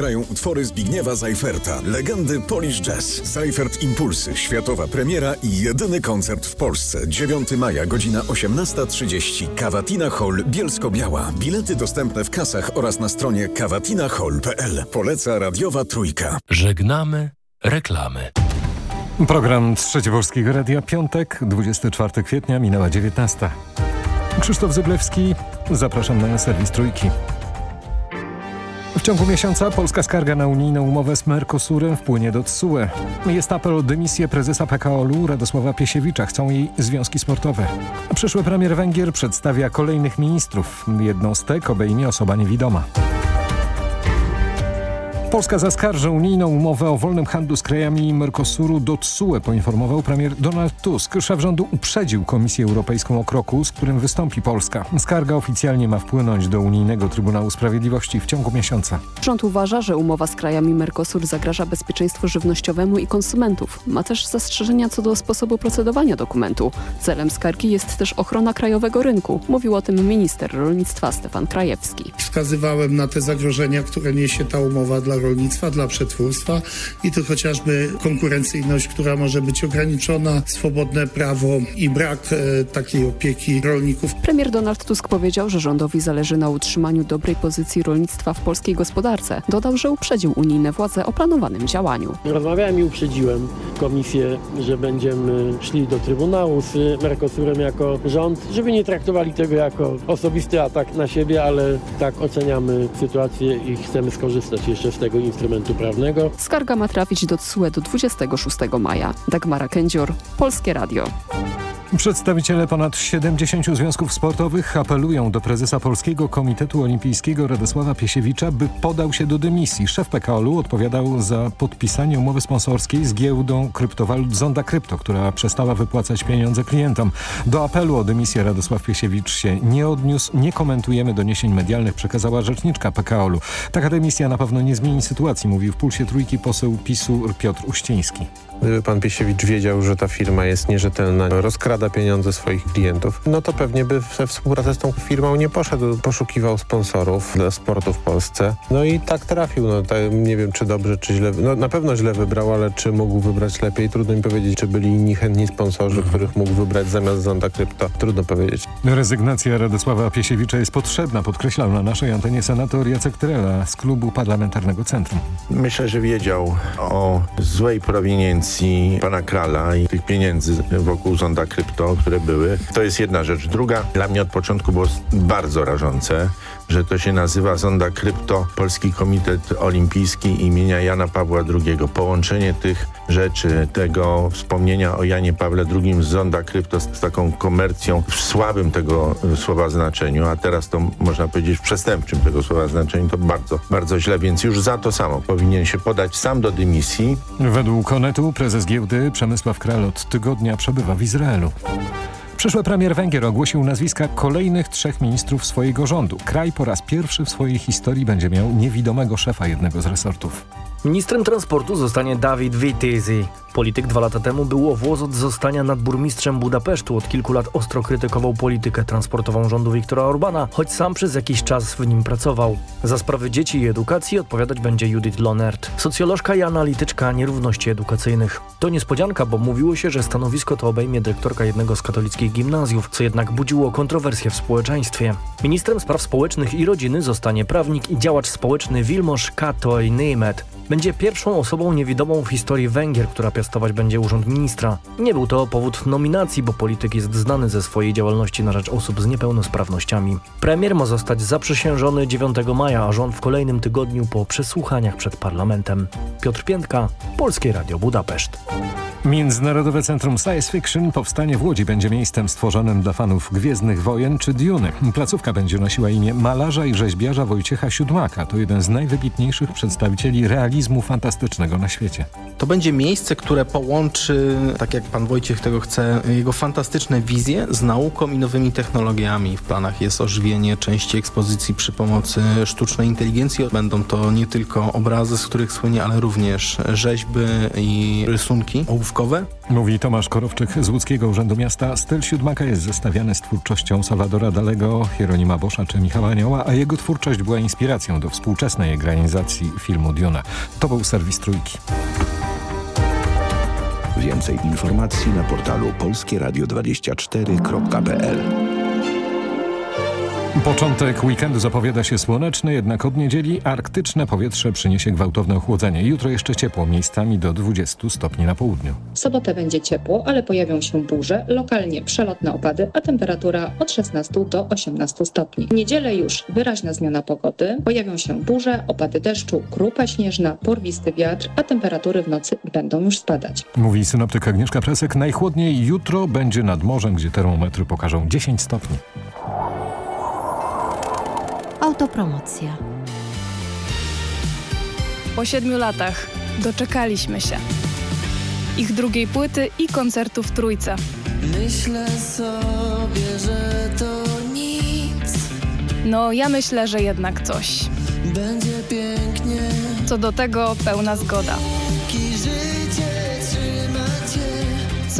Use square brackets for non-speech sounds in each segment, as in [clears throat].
Grają utwory Zbigniewa Zajferta, legendy Polish Jazz. Zajfert Impulsy, światowa premiera i jedyny koncert w Polsce. 9 maja, godzina 18.30. Kawatina Hall, Bielsko-Biała. Bilety dostępne w kasach oraz na stronie kawatinahall.pl. Poleca radiowa trójka. Żegnamy reklamy. Program Trzeci Polskiego Radia Piątek, 24 kwietnia, minęła 19. Krzysztof Zyblewski, zapraszam na serwis Trójki. W ciągu miesiąca polska skarga na unijną umowę z Mercosurem wpłynie do TSUE. Jest apel o dymisję prezesa PKOL-u Radosława Piesiewicza. Chcą jej związki sportowe. Przyszły premier Węgier przedstawia kolejnych ministrów. Jedną z tych obejmie osoba niewidoma. Polska zaskarży unijną umowę o wolnym handlu z krajami Mercosuru do TSUE, poinformował premier Donald Tusk. Szef rządu uprzedził Komisję Europejską o kroku, z którym wystąpi Polska. Skarga oficjalnie ma wpłynąć do Unijnego Trybunału Sprawiedliwości w ciągu miesiąca. Rząd uważa, że umowa z krajami Mercosur zagraża bezpieczeństwu żywnościowemu i konsumentów. Ma też zastrzeżenia co do sposobu procedowania dokumentu. Celem skargi jest też ochrona krajowego rynku. Mówił o tym minister rolnictwa Stefan Krajewski. Wskazywałem na te zagrożenia, które niesie ta umowa dla rolnictwa, dla przetwórstwa i to chociażby konkurencyjność, która może być ograniczona, swobodne prawo i brak e, takiej opieki rolników. Premier Donald Tusk powiedział, że rządowi zależy na utrzymaniu dobrej pozycji rolnictwa w polskiej gospodarce. Dodał, że uprzedził unijne władze o planowanym działaniu. Rozmawiałem i uprzedziłem komisję, że będziemy szli do Trybunału z Mercosurem jako rząd, żeby nie traktowali tego jako osobisty atak na siebie, ale tak oceniamy sytuację i chcemy skorzystać jeszcze z tego instrumentu prawnego. Skarga ma trafić do TSUE do 26 maja. Dagmara Kędzior, Polskie Radio. Przedstawiciele ponad 70 związków sportowych apelują do prezesa Polskiego Komitetu Olimpijskiego Radosława Piesiewicza, by podał się do dymisji. Szef PKOL-u odpowiadał za podpisanie umowy sponsorskiej z giełdą kryptowalut Zonda Krypto, która przestała wypłacać pieniądze klientom. Do apelu o dymisję Radosław Piesiewicz się nie odniósł. Nie komentujemy doniesień medialnych, przekazała rzeczniczka PKOL-u. Taka dymisja na pewno nie zmieni sytuacji, mówił w Pulsie Trójki poseł PiSu Piotr Uściński. Gdyby pan Piesiewicz wiedział, że ta firma jest nierzetelna, rozkrada pieniądze swoich klientów, no to pewnie by we współpracę z tą firmą nie poszedł, poszukiwał sponsorów dla sportu w Polsce. No i tak trafił. No, tak, nie wiem, czy dobrze, czy źle. No, na pewno źle wybrał, ale czy mógł wybrać lepiej? Trudno mi powiedzieć, czy byli inni chętni sponsorzy, których mógł wybrać zamiast Zonda Krypto. Trudno powiedzieć. Rezygnacja Radosława Piesiewicza jest potrzebna, podkreślał na naszej antenie senator Jacek Trela z klubu parlamentarnego Centrum. Myślę, że wiedział o złej prowiniencji pana Krala i tych pieniędzy wokół zonda krypto, które były. To jest jedna rzecz. Druga, dla mnie od początku było bardzo rażące, że to się nazywa Zonda Krypto Polski Komitet Olimpijski imienia Jana Pawła II. Połączenie tych rzeczy, tego wspomnienia o Janie Pawle II z Zonda Krypto z taką komercją w słabym tego słowa znaczeniu, a teraz to można powiedzieć w przestępczym tego słowa znaczeniu, to bardzo, bardzo źle, więc już za to samo powinien się podać sam do dymisji. Według Onetu prezes giełdy Przemysław Kral od tygodnia przebywa w Izraelu. Przyszły premier Węgier ogłosił nazwiska kolejnych trzech ministrów swojego rządu. Kraj po raz pierwszy w swojej historii będzie miał niewidomego szefa jednego z resortów. Ministrem transportu zostanie Dawid Witezi. Polityk dwa lata temu był o od zostania nadburmistrzem Budapesztu. Od kilku lat ostro krytykował politykę transportową rządu Viktora Orbana, choć sam przez jakiś czas w nim pracował. Za sprawy dzieci i edukacji odpowiadać będzie Judith Lonert, socjolożka i analityczka nierówności edukacyjnych. To niespodzianka, bo mówiło się, że stanowisko to obejmie dyrektorka jednego z katolickich gimnazjów, co jednak budziło kontrowersje w społeczeństwie. Ministrem spraw społecznych i rodziny zostanie prawnik i działacz społeczny Wilmosz Katoj Neymet. Będzie pierwszą osobą niewidomą w historii Węgier, która piastować będzie urząd ministra. Nie był to powód nominacji, bo polityk jest znany ze swojej działalności na rzecz osób z niepełnosprawnościami. Premier ma zostać zaprzysiężony 9 maja, a rząd w kolejnym tygodniu po przesłuchaniach przed parlamentem. Piotr Piętka, Polskie Radio Budapeszt. Międzynarodowe Centrum Science Fiction powstanie w Łodzi będzie miejscem stworzonym dla fanów Gwiezdnych Wojen czy Duny. Placówka będzie nosiła imię malarza i rzeźbiarza Wojciecha Siódmaka. To jeden z najwybitniejszych przedstawicieli realizmu fantastycznego na świecie. To będzie miejsce, które połączy, tak jak pan Wojciech tego chce, jego fantastyczne wizje z nauką i nowymi technologiami. W planach jest ożywienie części ekspozycji przy pomocy sztucznej inteligencji. Będą to nie tylko obrazy, z których słynie, ale również rzeźby i rysunki ołówkowe. Mówi Tomasz Korowczyk z Łódzkiego Urzędu Miasta. Styl siódmaka jest zestawiany z twórczością Salvadora Dalego, Hieronima Boscha czy Michała Anioła, a jego twórczość była inspiracją do współczesnej ekranizacji filmu Duna. To był serwis Trójki. Więcej informacji na portalu polskieradio24.pl Początek weekendu zapowiada się słoneczny, jednak od niedzieli arktyczne powietrze przyniesie gwałtowne ochłodzenie. Jutro jeszcze ciepło, miejscami do 20 stopni na południu. W sobotę będzie ciepło, ale pojawią się burze, lokalnie przelotne opady, a temperatura od 16 do 18 stopni. W niedzielę już wyraźna zmiana pogody, pojawią się burze, opady deszczu, krupa śnieżna, porwisty wiatr, a temperatury w nocy będą już spadać. Mówi synoptyk Agnieszka Presek. Najchłodniej jutro będzie nad morzem, gdzie termometry pokażą 10 stopni. Autopromocja. Po siedmiu latach doczekaliśmy się. Ich drugiej płyty i koncertu w Trójce. Myślę sobie, że to nic. No, ja myślę, że jednak coś. Będzie pięknie. Co do tego pełna zgoda.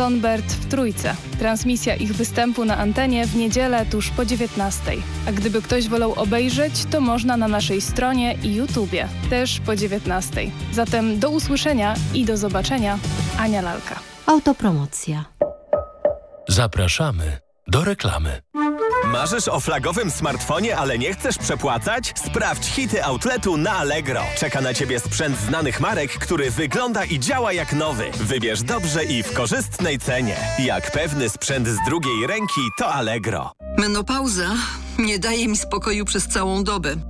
Sonbert w Trójce. Transmisja ich występu na antenie w niedzielę tuż po 19. A gdyby ktoś wolał obejrzeć, to można na naszej stronie i YouTubie, też po 19. Zatem do usłyszenia i do zobaczenia. Ania Lalka. Autopromocja. Zapraszamy do reklamy. Marzysz o flagowym smartfonie, ale nie chcesz przepłacać? Sprawdź hity outletu na Allegro. Czeka na Ciebie sprzęt znanych marek, który wygląda i działa jak nowy. Wybierz dobrze i w korzystnej cenie. Jak pewny sprzęt z drugiej ręki, to Allegro. Menopauza nie daje mi spokoju przez całą dobę.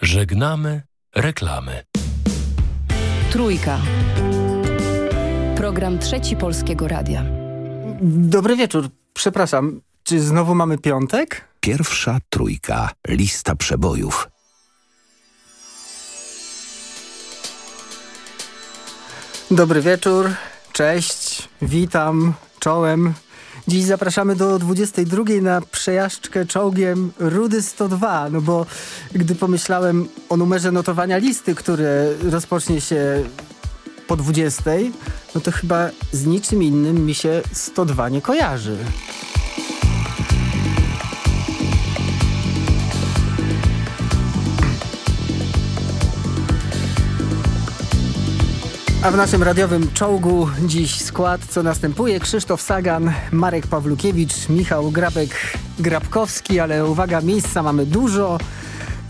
Żegnamy reklamy. Trójka. Program Trzeci Polskiego Radia. Dobry wieczór. Przepraszam, czy znowu mamy piątek? Pierwsza trójka. Lista przebojów. Dobry wieczór. Cześć. Witam. Czołem. Dziś zapraszamy do 22 na przejażdżkę czołgiem Rudy 102, no bo gdy pomyślałem o numerze notowania listy, który rozpocznie się po 20, no to chyba z niczym innym mi się 102 nie kojarzy. A w naszym radiowym czołgu dziś skład, co następuje. Krzysztof Sagan, Marek Pawlukiewicz, Michał Grabek-Grabkowski, ale uwaga, miejsca mamy dużo.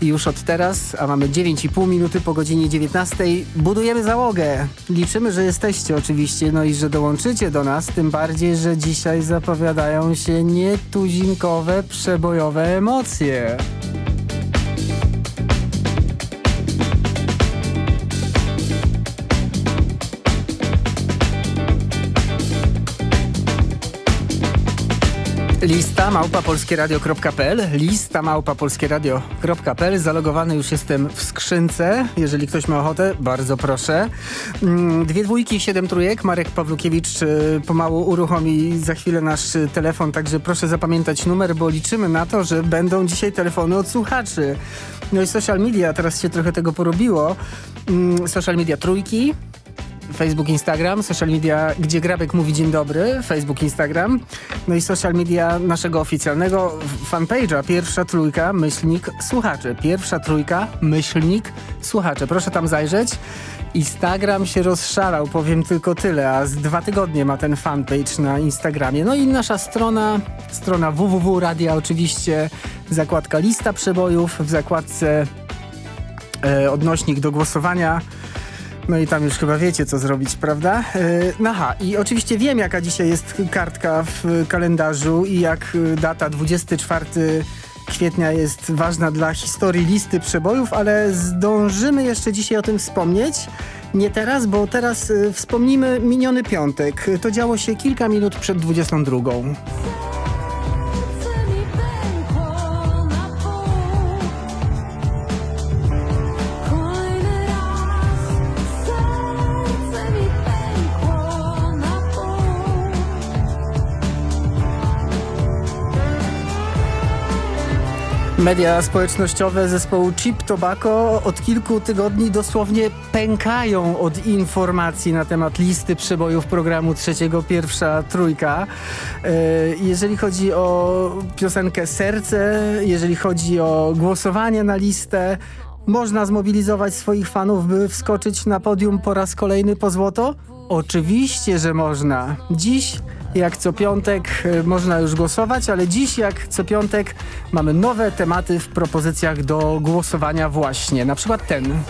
Już od teraz, a mamy 9,5 minuty po godzinie 19, budujemy załogę. Liczymy, że jesteście oczywiście, no i że dołączycie do nas, tym bardziej, że dzisiaj zapowiadają się nietuzinkowe, przebojowe emocje. Lista małpapolskieradio.pl Lista małpapolskieradio.pl Zalogowany już jestem w skrzynce. Jeżeli ktoś ma ochotę, bardzo proszę. Mm, dwie dwójki, siedem trójek. Marek Pawlukiewicz y, pomału uruchomi za chwilę nasz telefon, także proszę zapamiętać numer, bo liczymy na to, że będą dzisiaj telefony od słuchaczy. No i social media, teraz się trochę tego porobiło. Mm, social media trójki, Facebook, Instagram, social media, gdzie Grabek mówi dzień dobry, Facebook, Instagram, no i social media naszego oficjalnego fanpage'a, pierwsza trójka, myślnik, słuchacze. Pierwsza trójka, myślnik, słuchacze. Proszę tam zajrzeć. Instagram się rozszalał, powiem tylko tyle, a z dwa tygodnie ma ten fanpage na Instagramie. No i nasza strona, strona www radia oczywiście, zakładka lista przebojów, w zakładce e, odnośnik do głosowania no i tam już chyba wiecie, co zrobić, prawda? Yy, aha, i oczywiście wiem, jaka dzisiaj jest kartka w kalendarzu i jak e, data 24 kwietnia jest ważna dla historii listy przebojów, ale zdążymy jeszcze dzisiaj o tym wspomnieć. Nie teraz, bo teraz y, wspomnimy miniony piątek. To działo się kilka minut przed 22. Media społecznościowe zespołu Chip Tobacco od kilku tygodni dosłownie pękają od informacji na temat listy przebojów programu trzeciego Pierwsza Trójka. E, jeżeli chodzi o piosenkę Serce, jeżeli chodzi o głosowanie na listę, można zmobilizować swoich fanów, by wskoczyć na podium po raz kolejny po złoto? Oczywiście, że można. Dziś jak co piątek y, można już głosować, ale dziś jak co piątek mamy nowe tematy w propozycjach do głosowania właśnie. Na przykład ten.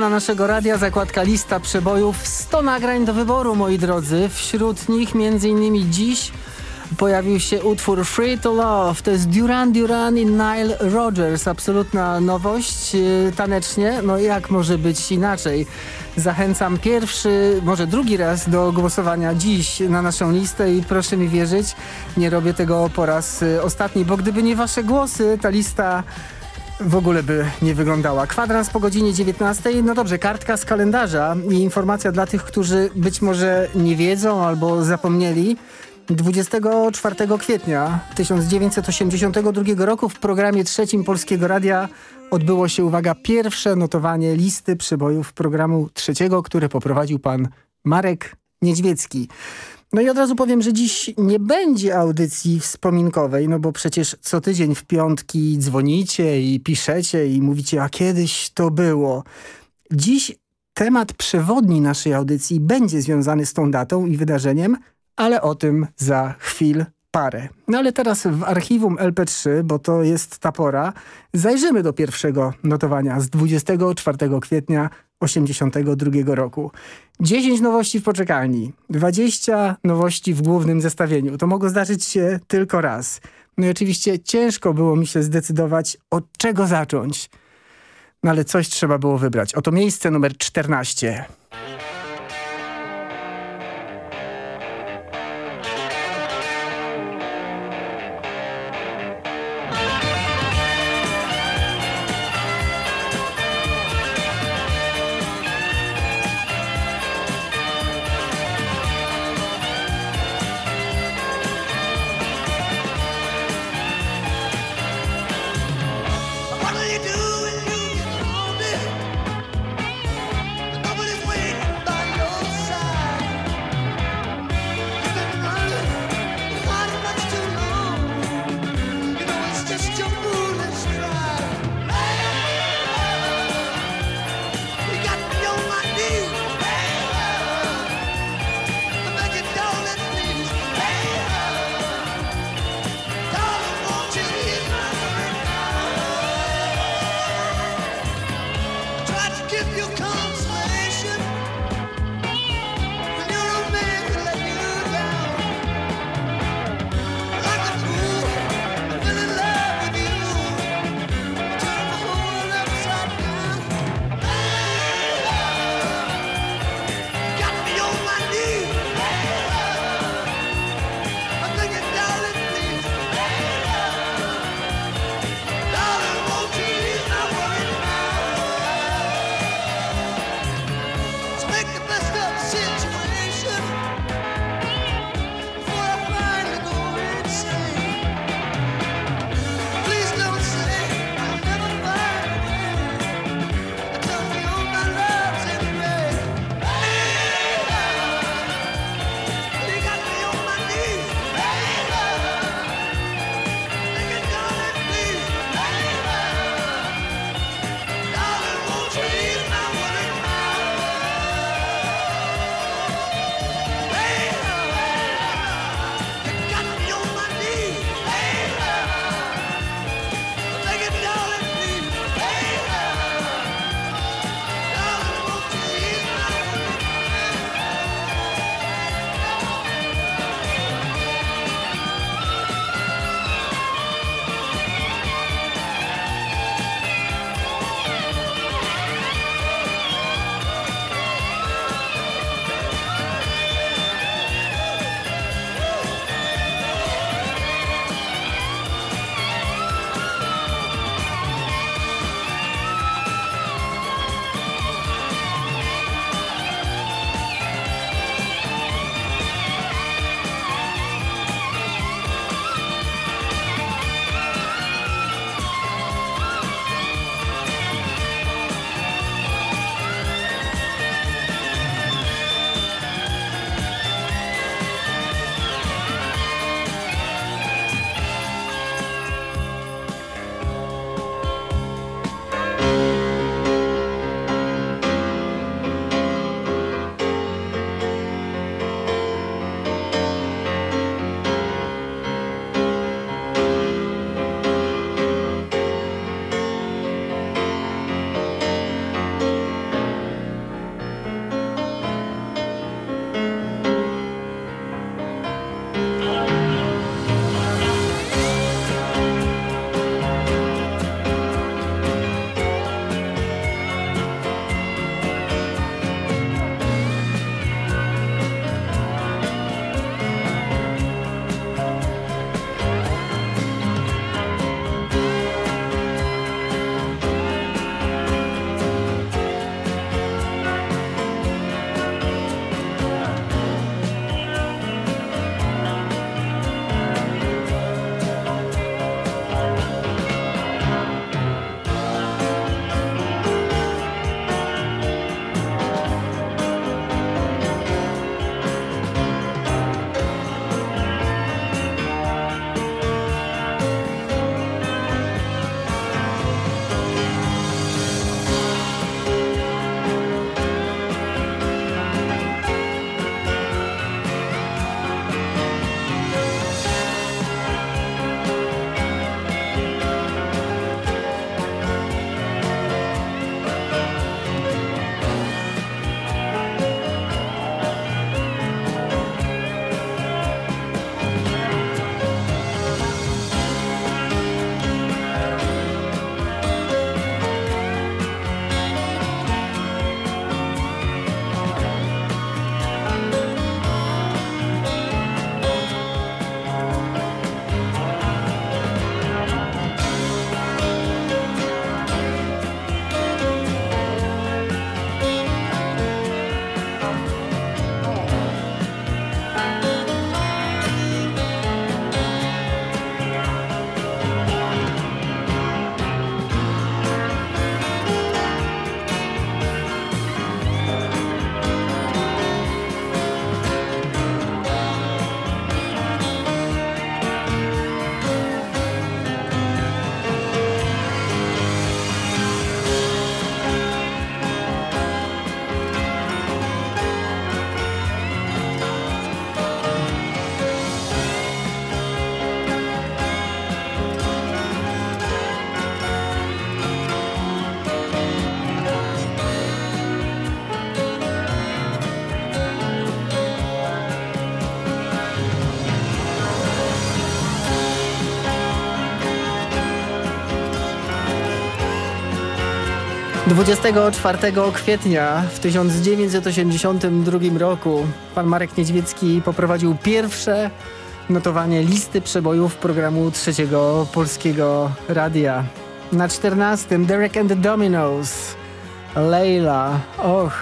Strona naszego radia, zakładka lista przebojów, 100 nagrań do wyboru, moi drodzy. Wśród nich innymi dziś pojawił się utwór Free to Love. To jest Duran Duran i Nile Rodgers. Absolutna nowość y, tanecznie. No jak może być inaczej? Zachęcam pierwszy, może drugi raz do głosowania dziś na naszą listę i proszę mi wierzyć, nie robię tego po raz y, ostatni, bo gdyby nie wasze głosy, ta lista w ogóle by nie wyglądała. Kwadrans po godzinie 19. No dobrze, kartka z kalendarza i informacja dla tych, którzy być może nie wiedzą albo zapomnieli. 24 kwietnia 1982 roku w programie trzecim Polskiego Radia odbyło się, uwaga, pierwsze notowanie listy przybojów programu trzeciego, które poprowadził pan Marek Niedźwiecki. No i od razu powiem, że dziś nie będzie audycji wspominkowej, no bo przecież co tydzień w piątki dzwonicie i piszecie i mówicie, a kiedyś to było. Dziś temat przewodni naszej audycji będzie związany z tą datą i wydarzeniem, ale o tym za chwil parę. No ale teraz w archiwum LP3, bo to jest ta pora, zajrzymy do pierwszego notowania z 24 kwietnia 82 roku. 10 nowości w poczekalni, 20 nowości w głównym zestawieniu. To mogło zdarzyć się tylko raz. No i oczywiście ciężko było mi się zdecydować, od czego zacząć. No ale coś trzeba było wybrać. Oto miejsce numer 14. 24 kwietnia w 1982 roku pan Marek Niedźwiecki poprowadził pierwsze notowanie listy przebojów programu trzeciego polskiego radia. Na 14 Derek and the Dominos, Leila. Och,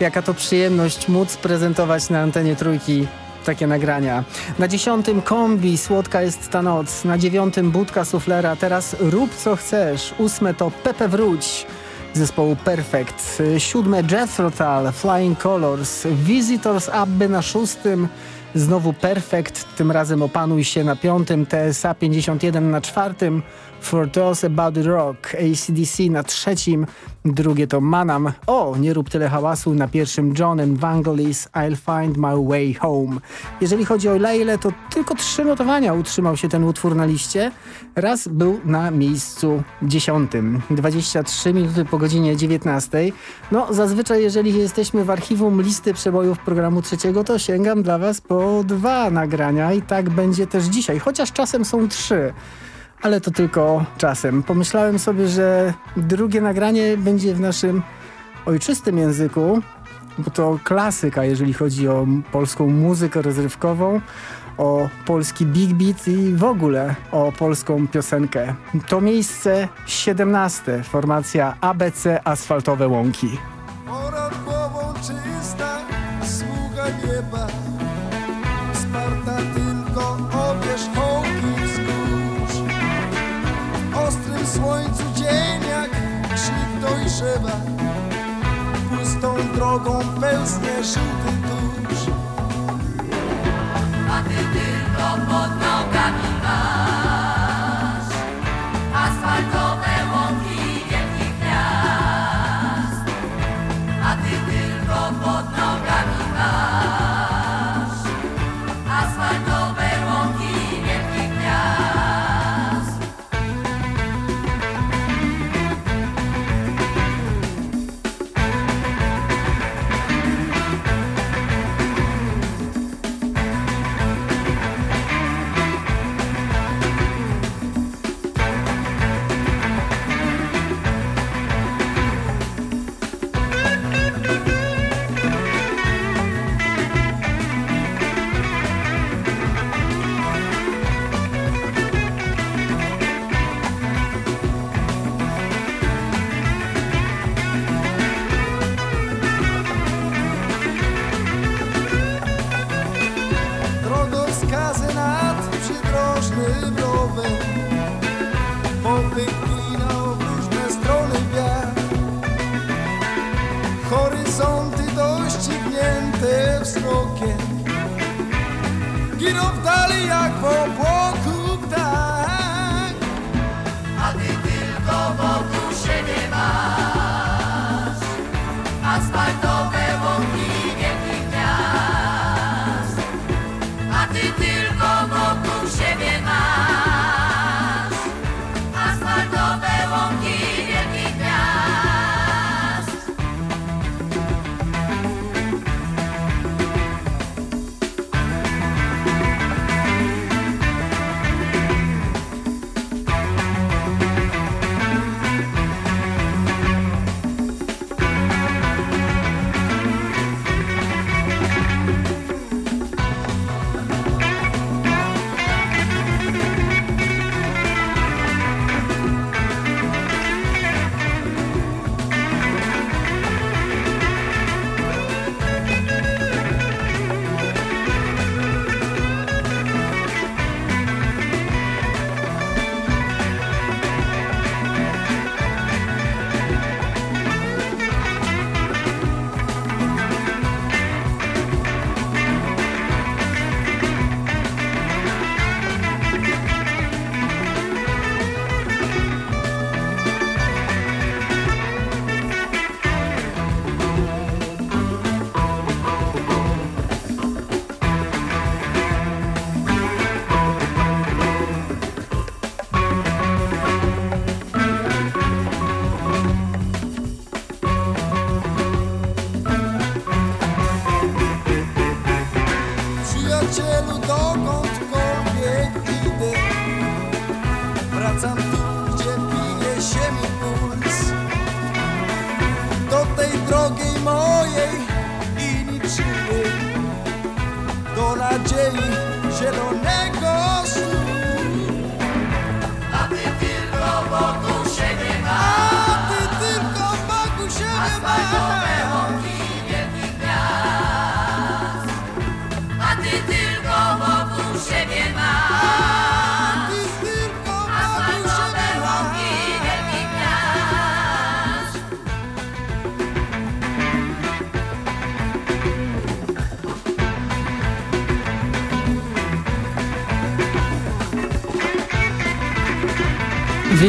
jaka to przyjemność móc prezentować na antenie trójki takie nagrania. Na dziesiątym kombi Słodka jest ta noc. Na dziewiątym Budka Suflera. Teraz Rób co chcesz. Ósme to Pepe Wróć zespołu Perfect. Siódme Jethro Tull, Flying Colors. Visitors Abby na szóstym. Znowu Perfect, tym razem Opanuj się na piątym. TSA 51 na czwartym. For Those About Rock. ACDC na trzecim. Drugie to Manam. O, nie rób tyle hałasu. Na pierwszym Johnem Vangelis I'll Find My Way Home. Jeżeli chodzi o Leile, to tylko trzy notowania utrzymał się ten utwór na liście. Raz był na miejscu dziesiątym. 23 minuty po godzinie 19. No, zazwyczaj jeżeli jesteśmy w archiwum listy przebojów programu trzeciego, to sięgam dla Was po dwa nagrania i tak będzie też dzisiaj. Chociaż czasem są trzy ale to tylko czasem. Pomyślałem sobie, że drugie nagranie będzie w naszym ojczystym języku, bo to klasyka, jeżeli chodzi o polską muzykę rozrywkową, o polski big beat i w ogóle o polską piosenkę. To miejsce 17, formacja ABC Asfaltowe Łąki. Ponad głową czysta smuga nieba, dojrzewa, pustą drogą pełznie żółty tusz. A ty tylko pod nogami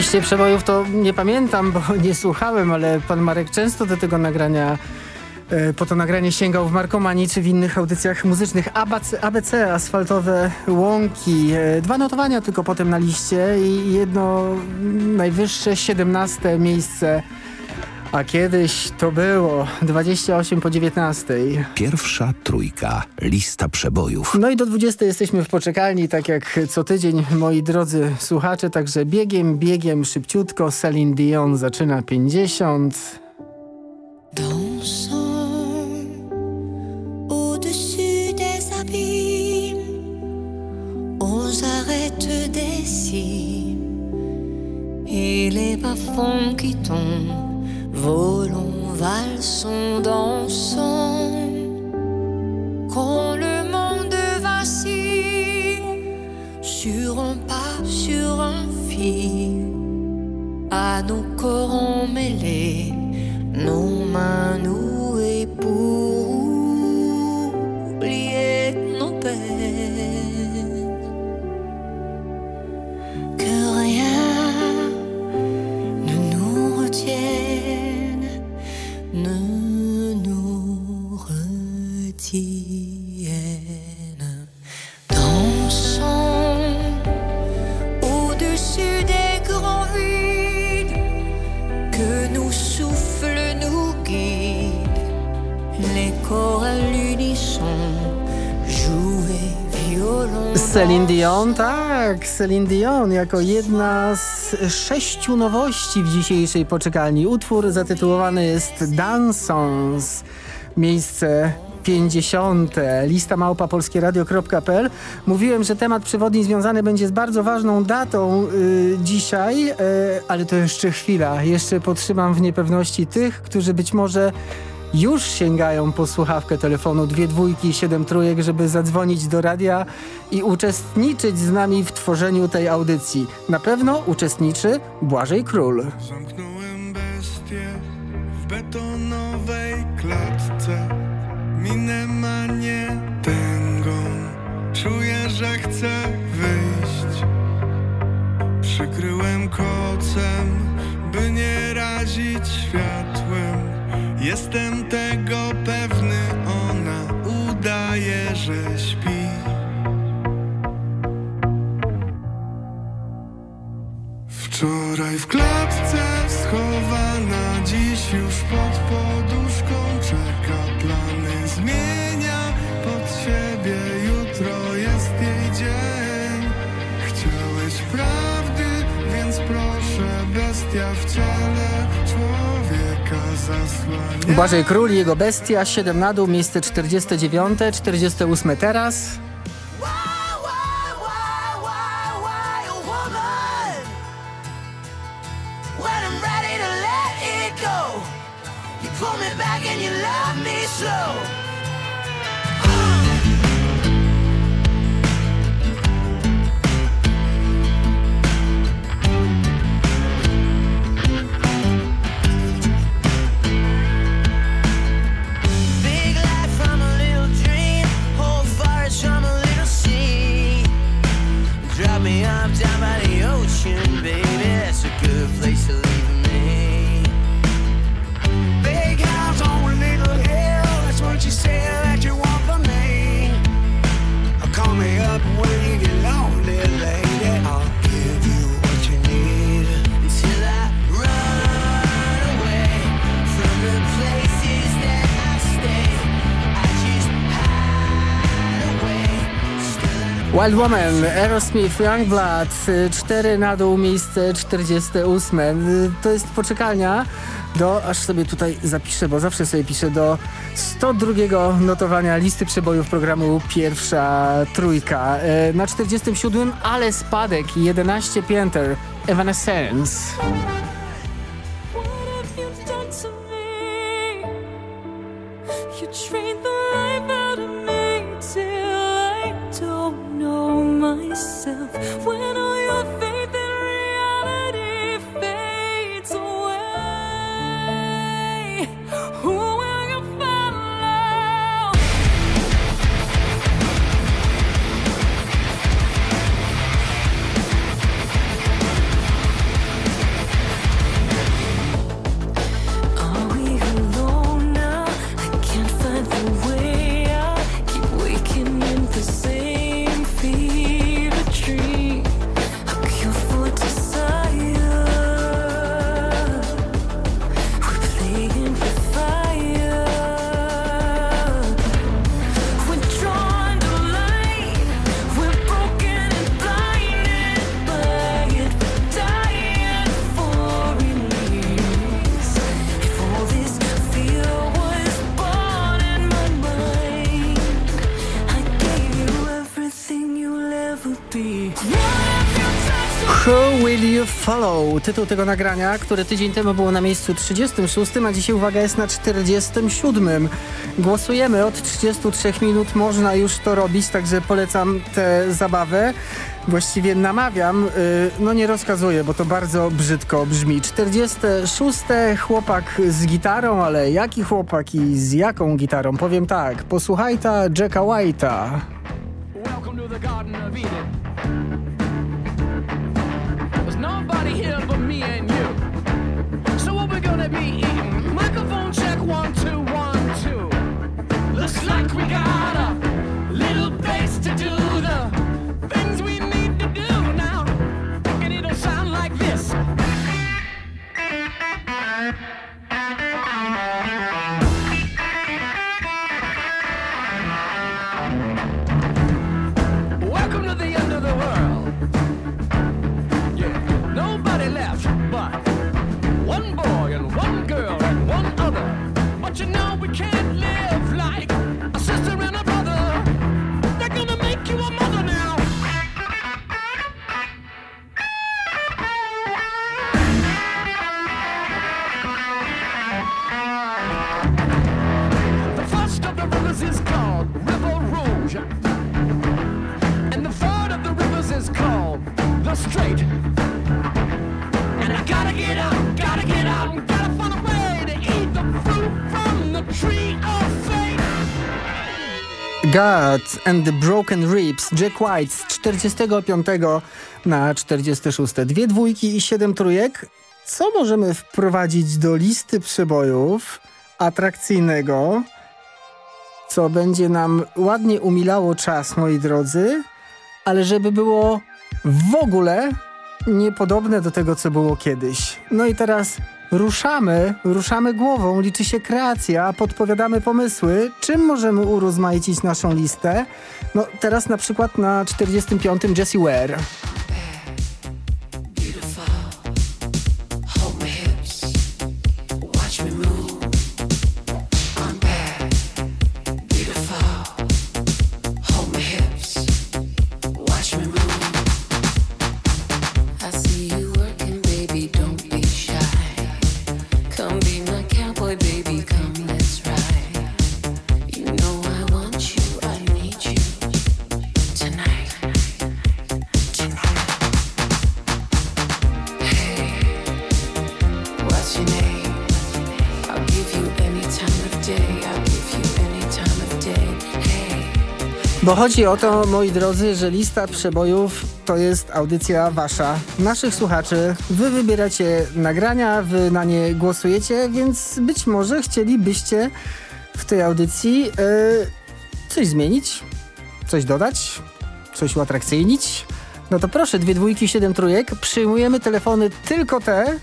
W liście przebojów to nie pamiętam, bo [laughs] nie słuchałem, ale pan Marek często do tego nagrania e, po to nagranie sięgał w Markomanii czy w innych audycjach muzycznych. ABC, Asfaltowe Łąki. E, Dwa notowania tylko potem na liście i jedno najwyższe, 17 miejsce. A kiedyś to było 28 po 19. Pierwsza trójka. Lista przebojów. No i do 20 jesteśmy w poczekalni, tak jak co tydzień, moi drodzy słuchacze, także biegiem, biegiem, szybciutko. Celine Dion zaczyna 50. Dansons au-dessus des abîmes, aux arêtes des cimes, et les bas-fonds qui tombent, son dans tak, Celine Dion jako jedna z sześciu nowości w dzisiejszej poczekalni. Utwór zatytułowany jest Dansons, miejsce 50. Lista małpa polskieradio.pl. Mówiłem, że temat przewodni związany będzie z bardzo ważną datą y, dzisiaj, y, ale to jeszcze chwila. Jeszcze potrzymam w niepewności tych, którzy być może już sięgają po słuchawkę telefonu dwie dwójki, siedem trójek, żeby zadzwonić do radia i uczestniczyć z nami w tworzeniu tej audycji. Na pewno uczestniczy Błażej Król. Zamknąłem bestię w betonowej klatce. Minę ma nie tęgą. Czuję, że chcę wyjść. Przykryłem kocem, by nie razić światłem. Jestem tego Błażej Król i jego bestia, 7 na dół, miejsce 49, 48 teraz. Wild Woman, Aerosmith, Youngblood, 4 na dół, miejsce 48. To jest poczekalnia do, aż sobie tutaj zapiszę, bo zawsze sobie piszę, do 102 notowania listy przebojów programu Pierwsza Trójka. E, na 47, ale spadek, 11 pięter, Evanescence. Tytuł tego nagrania, które tydzień temu było na miejscu 36, a dzisiaj uwaga jest na 47. Głosujemy od 33 minut, można już to robić, także polecam tę zabawę. Właściwie namawiam, yy, no nie rozkazuję, bo to bardzo brzydko brzmi. 46. chłopak z gitarą, ale jaki chłopak i z jaką gitarą? Powiem tak, posłuchaj ta Jacka White'a. Welcome to the Garden of Eden. nobody here but me and you. So what we gonna be eating? Microphone check one two one two. Looks like we got a God and the Broken Ribs, Jack White z 45 na 46. Dwie dwójki i siedem trójek. Co możemy wprowadzić do listy przebojów atrakcyjnego, co będzie nam ładnie umilało czas, moi drodzy, ale żeby było w ogóle niepodobne do tego, co było kiedyś. No i teraz Ruszamy, ruszamy głową, liczy się kreacja, podpowiadamy pomysły, czym możemy urozmaicić naszą listę. No teraz na przykład na 45. Jessie Ware. Bo chodzi o to, moi drodzy, że lista przebojów to jest audycja wasza, naszych słuchaczy. Wy wybieracie nagrania, wy na nie głosujecie, więc być może chcielibyście w tej audycji yy, coś zmienić, coś dodać, coś uatrakcyjnić. No to proszę, dwie dwójki, siedem trójek. Przyjmujemy telefony tylko te,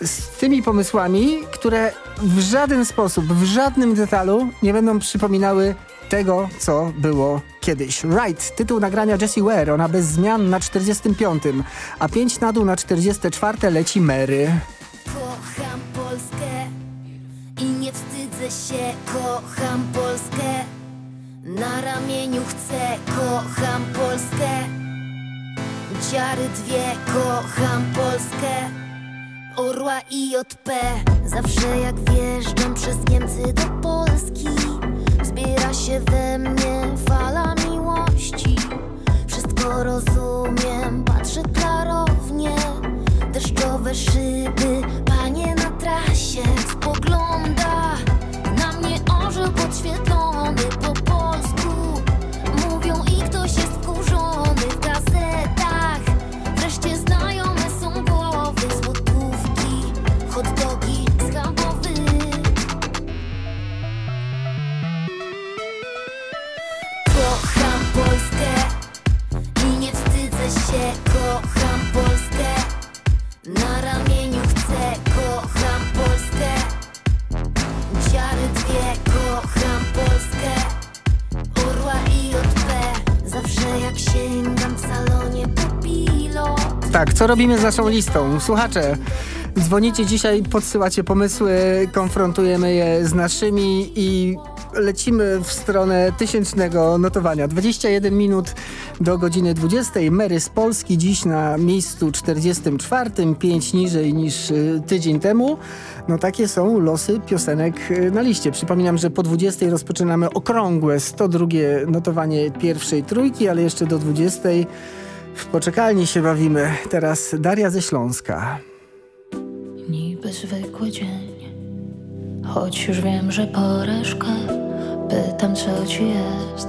z tymi pomysłami, które w żaden sposób, w żadnym detalu nie będą przypominały tego, co było kiedyś. Right, tytuł nagrania Jessie Ware, ona bez zmian na 45, a 5 na dół na 44 leci Mary. Kocham Polskę i nie wstydzę się, kocham Polskę. Na ramieniu chcę, kocham Polskę. Dziary dwie, kocham Polskę. Orła i JP, zawsze jak wjeżdżam przez Niemcy do Polski Zbiera się we mnie fala miłości. Wszystko rozumiem, patrzę klarownie. Deszczowe szyby, panie na trasie Spogląda robimy z naszą listą? Słuchacze, dzwonicie dzisiaj, podsyłacie pomysły, konfrontujemy je z naszymi i lecimy w stronę tysięcznego notowania. 21 minut do godziny 20. Mary z Polski dziś na miejscu 44, 5 niżej niż y, tydzień temu. No takie są losy piosenek y, na liście. Przypominam, że po 20 rozpoczynamy okrągłe 102 notowanie pierwszej trójki, ale jeszcze do 20 w poczekalni się bawimy. Teraz Daria ze Śląska. Niby zwykły dzień. Choć już wiem, że porażka. Pytam co ci jest.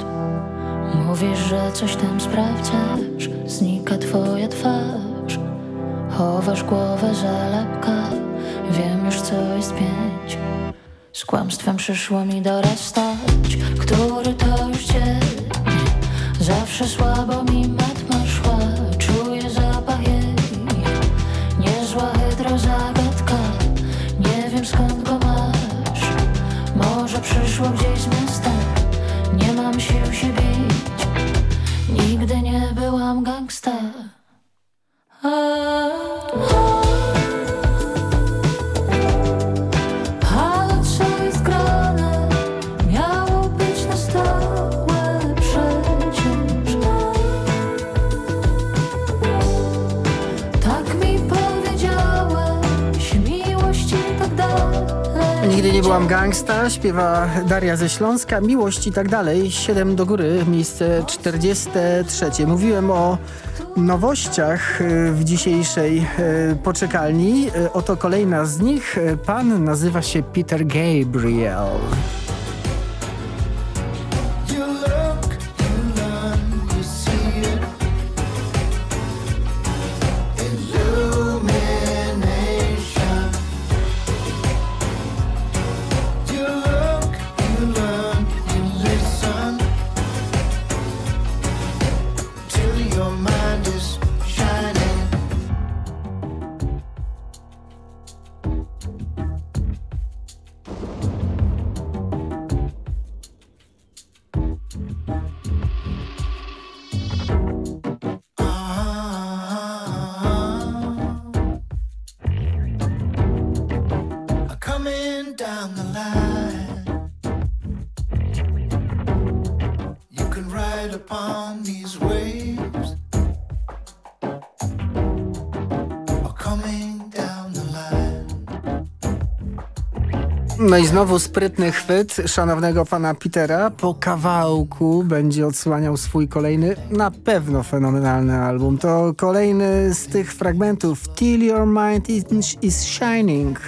Mówisz, że coś tam sprawdzasz. Znika twoja twarz. Chowasz głowę za lapka. Wiem już co jest pięć. Z kłamstwem przyszło mi dorastać. Który to już dzień? Zawsze słabo mi matma Nie mam sił się bić Nigdy nie byłam gangsta byłam gangsta, śpiewa Daria ze Śląska, miłość i tak dalej. 7 do góry, miejsce 43. Mówiłem o nowościach y, w dzisiejszej y, poczekalni. Y, Oto kolejna z nich. Pan nazywa się Peter Gabriel. No i znowu sprytny chwyt szanownego pana Petera. Po kawałku będzie odsłaniał swój kolejny, na pewno fenomenalny album. To kolejny z tych fragmentów Till Your Mind is, Shining.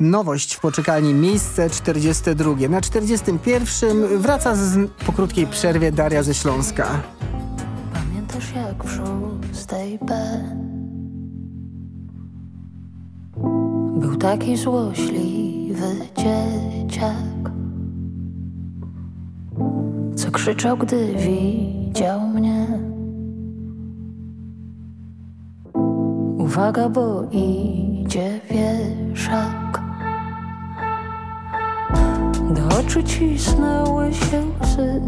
Nowość w poczekalni, miejsce 42. Na 41 wraca z, po krótkiej przerwie Daria ze Śląska. Pamiętasz jak w szóstej B Był taki złośliwy dzieciak Co krzyczał, gdy widział mnie Uwaga, bo idzie wieszak. Do oczu cisnęły się łzy.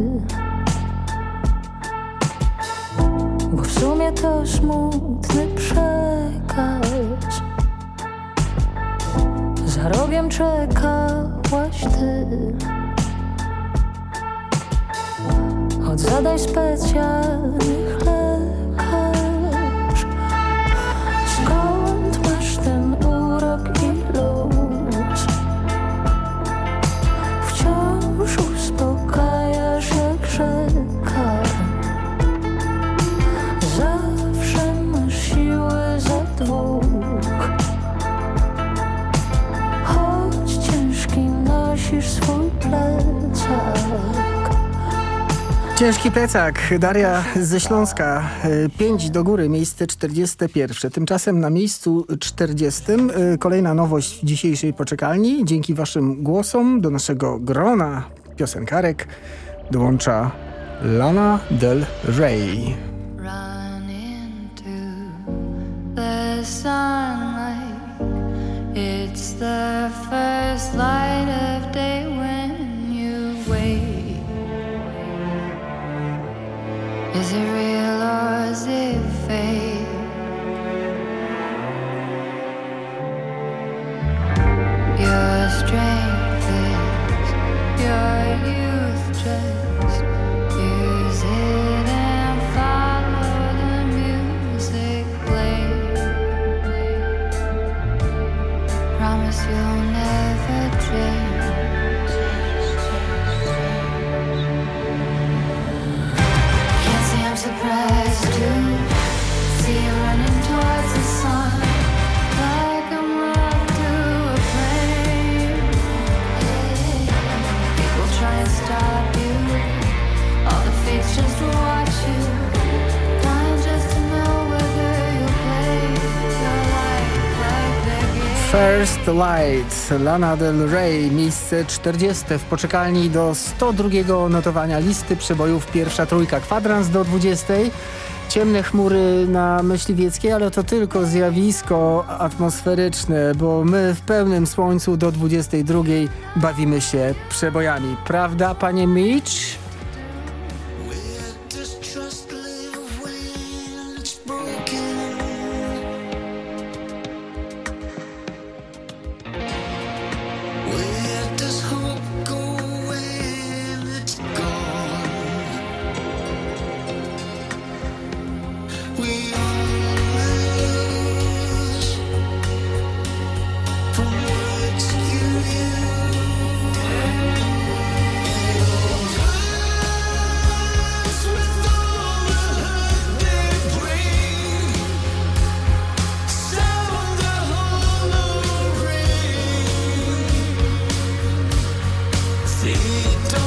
Bo w sumie to smutny przekaz. Za rogiem czekałaś ty. Od zadań specjalnych lekarz. Ciężki plecak, Daria ze Śląska, 5 do góry, miejsce 41. Tymczasem na miejscu 40 y, kolejna nowość w dzisiejszej poczekalni. Dzięki waszym głosom do naszego grona piosenkarek dołącza Lana Del Rey. Run into the sunlight. It's the first light of day when Is it real or is it fake? Light, Lana Del Rey, miejsce 40 w poczekalni do 102 notowania listy przebojów pierwsza trójka, kwadrans do 20. Ciemne chmury na Myśliwieckiej, ale to tylko zjawisko atmosferyczne, bo my w pełnym słońcu do 22 bawimy się przebojami. Prawda, panie Mitch? see.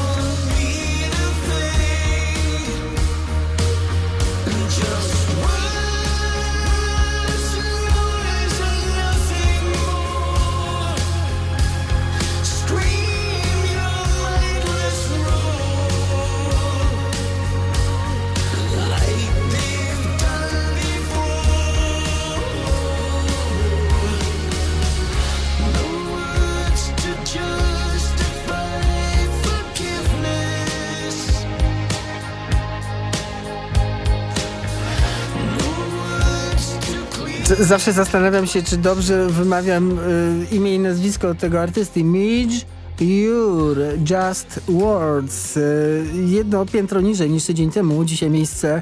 Zawsze zastanawiam się, czy dobrze wymawiam y, imię i nazwisko tego artysty. Midge Your Just Words. Y, jedno piętro niżej niż tydzień temu. Dzisiaj miejsce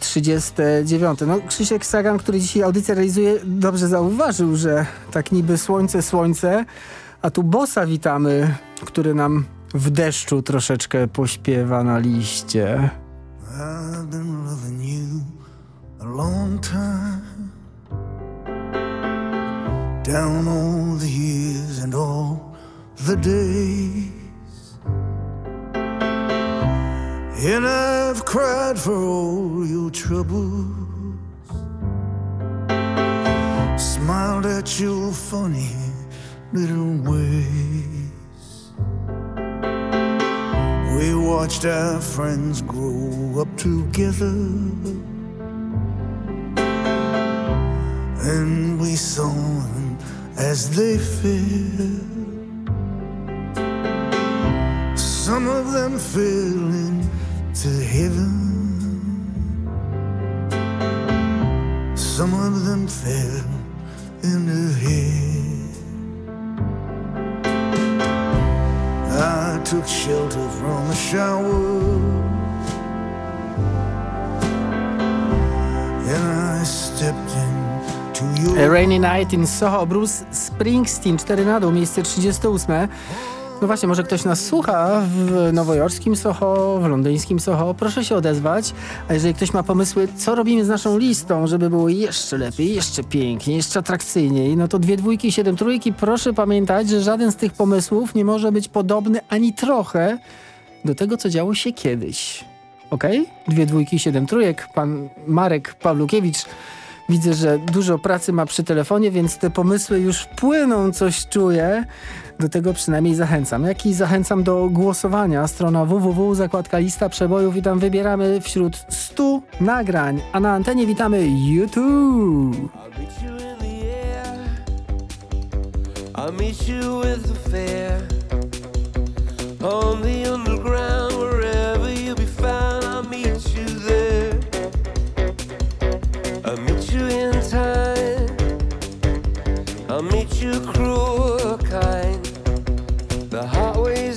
39. No, Krzysiek Sagan, który dzisiaj audycję realizuje, dobrze zauważył, że tak niby słońce, słońce, a tu bossa witamy, który nam w deszczu troszeczkę pośpiewa na liście. I've been loving you a long time. Down all the years and all the days. And I've cried for all your troubles. Smiled at your funny little ways. We watched our friends grow up together. And we saw as they fell. Some of them fell into heaven. Some of them fell into hell. I took shelter from the shower. And I stepped your A Rainy Night in Soho, Bruce Springsteen, 4 na dół, miejsce 38. No właśnie, może ktoś nas słucha w nowojorskim Soho, w londyńskim Soho, proszę się odezwać. A jeżeli ktoś ma pomysły, co robimy z naszą listą, żeby było jeszcze lepiej, jeszcze piękniej, jeszcze atrakcyjniej, no to dwie dwójki, siedem trójki, proszę pamiętać, że żaden z tych pomysłów nie może być podobny ani trochę do tego, co działo się kiedyś. Ok? Dwie dwójki, siedem trójek, pan Marek Pawlukiewicz Widzę, że dużo pracy ma przy telefonie, więc te pomysły już płyną, coś czuję. Do tego przynajmniej zachęcam. Jak i zachęcam do głosowania. Strona www, zakładka lista przebojów i tam wybieramy wśród 100 nagrań. A na antenie witamy YouTube. Time. I'll meet you cruel kind. The hot ways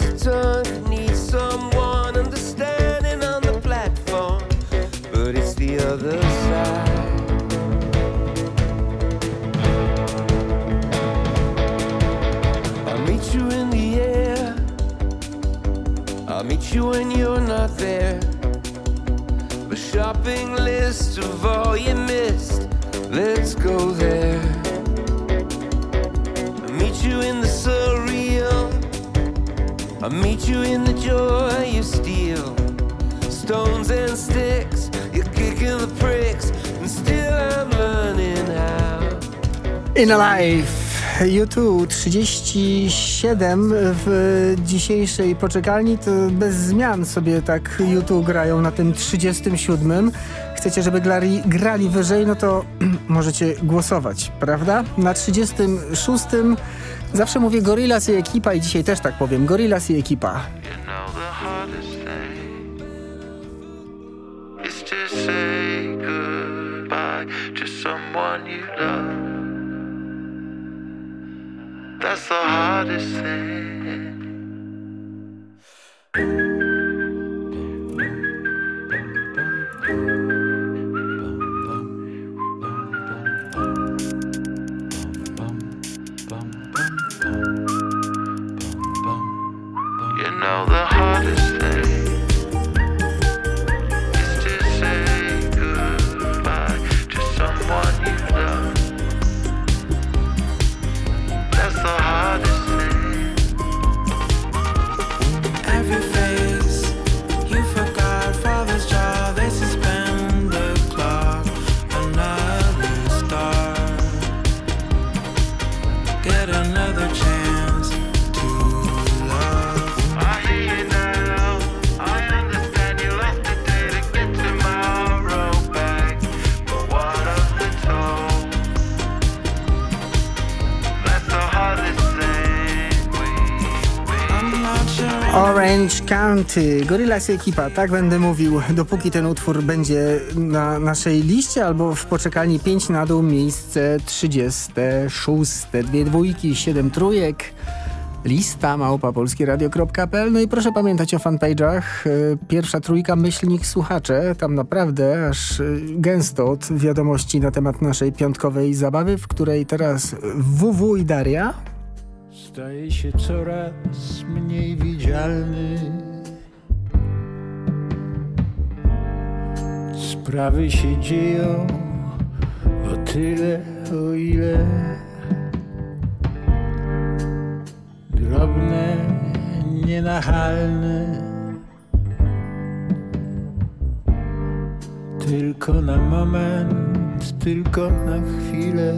need someone understanding on the platform, but it's the other side. I'll meet you in the air. I'll meet you when you're not there. The shopping list of all you missed. Let's go there. I'll meet you in the surreal. I'll meet you in the joy you steal. Stones and sticks, you're kicking the pricks, and still I'm learning how. In Alive. YouTube 37 w dzisiejszej poczekalni to bez zmian sobie tak YouTube grają na tym 37. Chcecie, żeby grali, grali wyżej, no to [clears throat] możecie głosować, prawda? Na 36 zawsze mówię Gorillaz i ekipa i dzisiaj też tak powiem, Gorillaz i ekipa. County, Gorillaz i ekipa, tak będę mówił, dopóki ten utwór będzie na naszej liście albo w poczekalni 5 na dół, miejsce 36, dwie dwójki, 7 trójek, lista małpa polskieradio.pl no i proszę pamiętać o fanpage'ach, y, pierwsza trójka myślnik słuchacze, tam naprawdę aż y, gęsto od wiadomości na temat naszej piątkowej zabawy, w której teraz WW i Daria staje się coraz mniej widzialny. Sprawy się dzieją o tyle, o ile drobne, nienachalne. Tylko na moment, tylko na chwilę.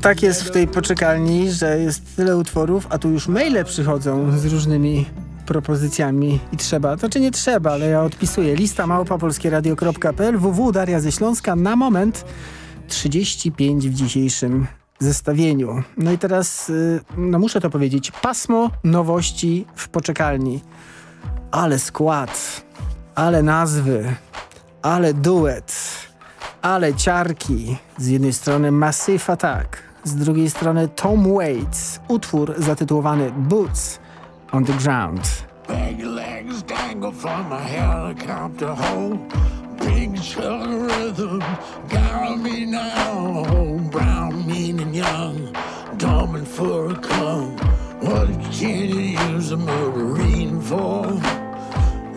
Tak jest w tej poczekalni, że jest tyle utworów, a tu już maile przychodzą z różnymi propozycjami i trzeba, to czy nie trzeba, ale ja odpisuję. Lista małpapolskieradio.pl www Daria ze Śląska na moment 35 w dzisiejszym zestawieniu. No i teraz, y, no muszę to powiedzieć, pasmo nowości w poczekalni. Ale skład, ale nazwy, ale duet, ale ciarki. Z jednej strony Massive Attack, z drugiej strony Tom Waits, utwór zatytułowany Boots on the Ground. Baggy legs dangle from a helicopter hole. Big chug rhythm got me now. Brown, mean and young, and full of cum. What can you use a marine for?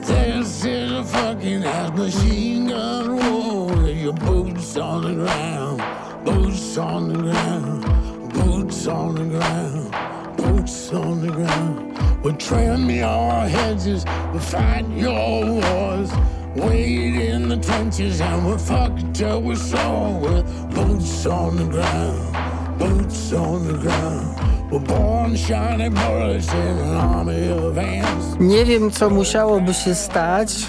This is a fucking ass machine gun war. Your boots on the ground, boots on the ground, boots on the ground, boots on the ground. We'll fight your wars. In the trenches and till we're sore boots on the ground, boots on the ground. We're. Nie wiem, co musiałoby się stać,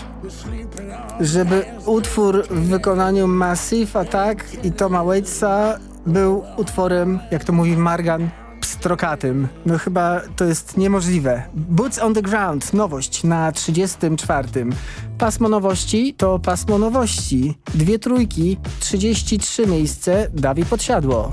żeby utwór w wykonaniu Massive Attack i Toma Waitsa był utworem, jak to mówi Margan, pstrokatym. No chyba to jest niemożliwe. Boots on the Ground, nowość na 34. Pasmo nowości to pasmo nowości. Dwie trójki, 33 miejsce, Dawi Podsiadło.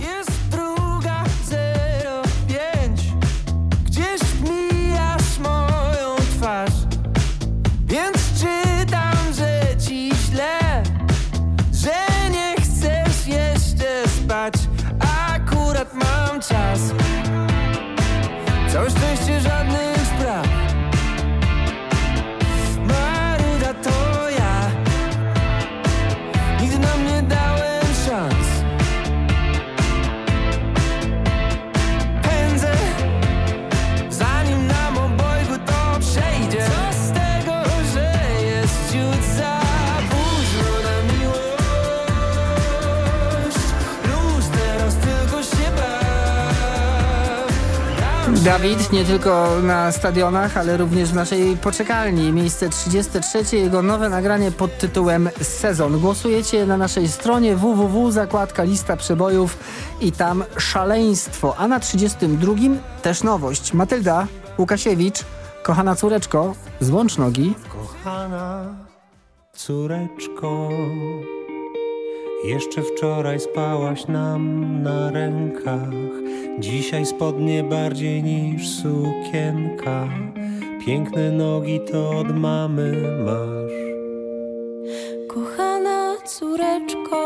Dawid nie tylko na stadionach, ale również w naszej poczekalni. Miejsce 33, jego nowe nagranie pod tytułem Sezon. Głosujecie na naszej stronie www, zakładka lista przebojów i tam szaleństwo. A na 32 też nowość. Matylda Łukasiewicz, kochana córeczko, złącz nogi. Kochana córeczko, jeszcze wczoraj spałaś nam na rękach, dzisiaj spodnie bardziej niż sukienka. Piękne nogi to od mamy masz. Kochana córeczko,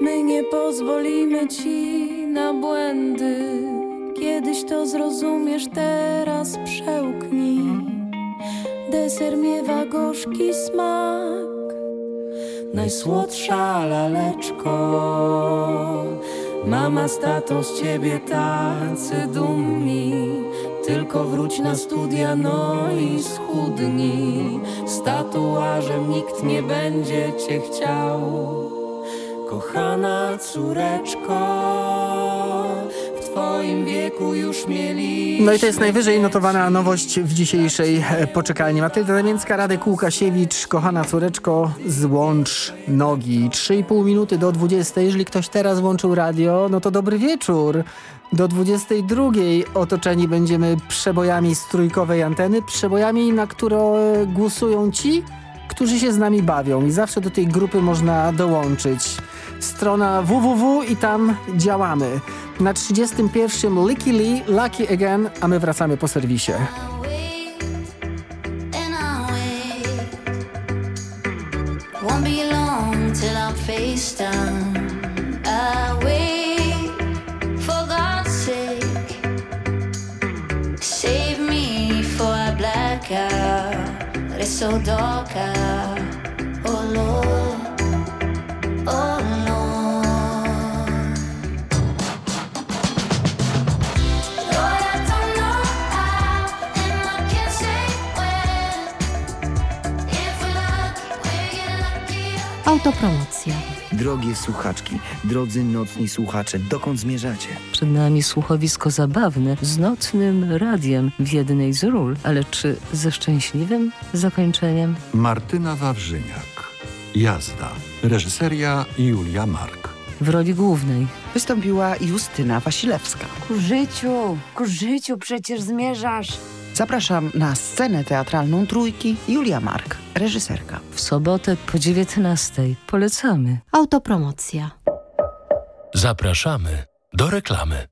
my nie pozwolimy ci na błędy. Kiedyś to zrozumiesz, teraz przełknij. Deser miewa gorzki smak, najsłodsza laleczko. Mama z tatą z ciebie tacy dumni. Tylko wróć na studia, no i schudnij. Z tatuażem nikt nie będzie cię chciał. Kochana córeczko, w twoim wieku już mieli. No i to jest najwyżej notowana nowość w dzisiejszej e, poczekalni. Matylda Damięcka, Radek Łukasiewicz, kochana córeczko, złącz nogi. 3,5 minuty do 20. Jeżeli ktoś teraz włączył radio, no to dobry wieczór. Do 22 otoczeni będziemy przebojami z trójkowej anteny, przebojami, na które głosują ci, którzy się z nami bawią i zawsze do tej grupy można dołączyć. Strona www i tam działamy. Na 31 Licky Lee, Lucky Again, a my wracamy po serwisie. and I'll wait. Won't be long till I'm face down. I wait for God's sake. Save me before I black out. so dark out. Oh Lord, oh Autopromocja. Drogie słuchaczki, drodzy nocni słuchacze, dokąd zmierzacie? Przed nami słuchowisko zabawne z nocnym radiem w jednej z ról, ale czy ze szczęśliwym zakończeniem? Martyna Wawrzyniak. Jazda. Reżyseria Julia Mark. W roli głównej wystąpiła Justyna Wasilewska. Ku życiu, ku życiu przecież zmierzasz. Zapraszam na scenę teatralną Trójki Julia Mark, reżyserka. W sobotę po 19. Polecamy. Autopromocja. Zapraszamy do reklamy.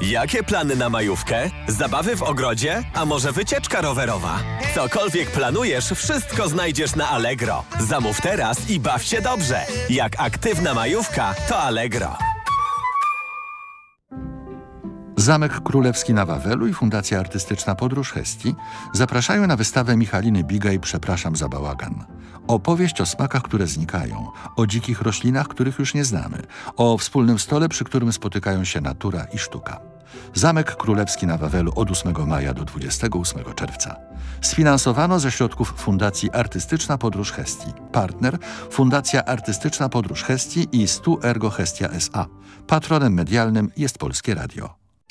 Jakie plany na majówkę? Zabawy w ogrodzie? A może wycieczka rowerowa? Cokolwiek planujesz, wszystko znajdziesz na Allegro. Zamów teraz i baw się dobrze. Jak aktywna majówka, to Allegro. Zamek Królewski na Wawelu i Fundacja Artystyczna Podróż Hestii zapraszają na wystawę Michaliny Bigaj Przepraszam za bałagan. Opowieść o smakach, które znikają, o dzikich roślinach, których już nie znamy, o wspólnym stole, przy którym spotykają się natura i sztuka. Zamek Królewski na Wawelu od 8 maja do 28 czerwca. Sfinansowano ze środków Fundacji Artystyczna Podróż Hestii. Partner Fundacja Artystyczna Podróż Hestii i Stu Ergo Hestia S.A. Patronem medialnym jest Polskie Radio.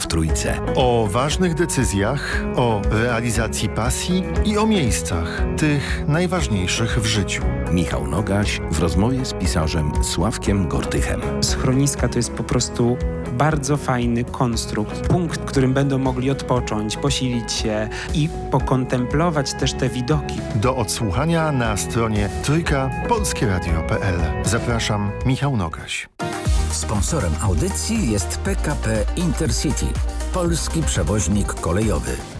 W trójce. O ważnych decyzjach, o realizacji pasji i o miejscach, tych najważniejszych w życiu. Michał Nogaś w rozmowie z pisarzem Sławkiem Gortychem. Schroniska to jest po prostu bardzo fajny konstrukt, punkt, w którym będą mogli odpocząć, posilić się i pokontemplować też te widoki. Do odsłuchania na stronie trójka polskieradio.pl. Zapraszam, Michał Nogaś. Sponsorem audycji jest PKP Intercity, polski przewoźnik kolejowy.